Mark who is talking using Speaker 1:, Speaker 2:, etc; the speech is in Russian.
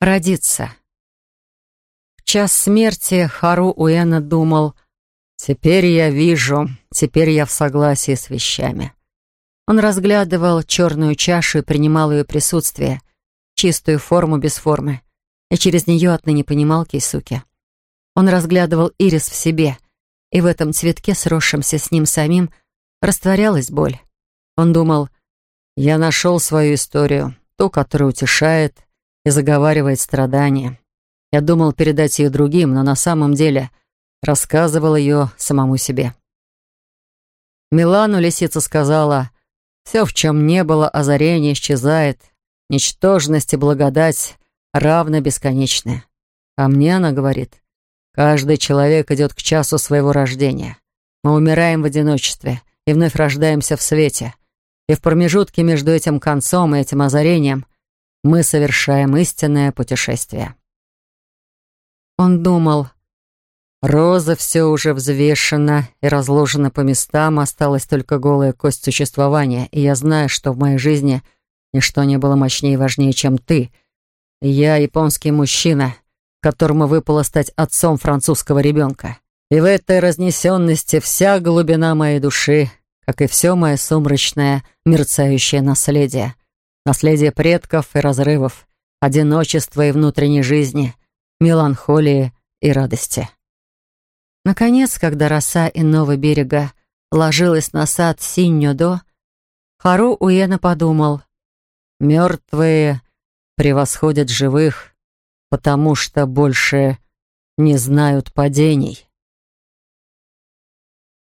Speaker 1: Родиться. В час смерти Хару Уэна думал, «Теперь я вижу, теперь я в согласии с вещами». Он разглядывал черную чашу и принимал ее присутствие, чистую форму без формы, и через нее отныне понимал Кейсуки. Он разглядывал ирис в себе, и в этом цветке, сросшемся с ним самим, растворялась боль. Он думал, «Я нашел свою историю, ту, которая утешает, и заговаривает страдания. Я думал передать ее другим, но на самом деле рассказывал ее самому себе. Милану лисица сказала, «Все, в чем не было озарения, исчезает. Ничтожность и благодать равно бесконечны». А мне она говорит, «Каждый человек идет к часу своего рождения. Мы умираем в одиночестве и вновь рождаемся в свете. И в промежутке между этим концом и этим озарением мы совершаем истинное путешествие. Он думал, роза все уже взвешена и разложена по местам, осталась только голая кость существования, и я знаю, что в моей жизни ничто не было мощнее и важнее, чем ты. Я японский мужчина, которому выпало стать отцом французского ребенка. И в этой разнесенности вся глубина моей души, как и все мое сумрачное, мерцающее наследие наследие предков и разрывов, одиночества и внутренней жизни, меланхолии и радости. Наконец, когда роса иного берега ложилась на сад Синьо-до, Хару Уэна подумал, «Мертвые превосходят живых, потому что больше не знают падений».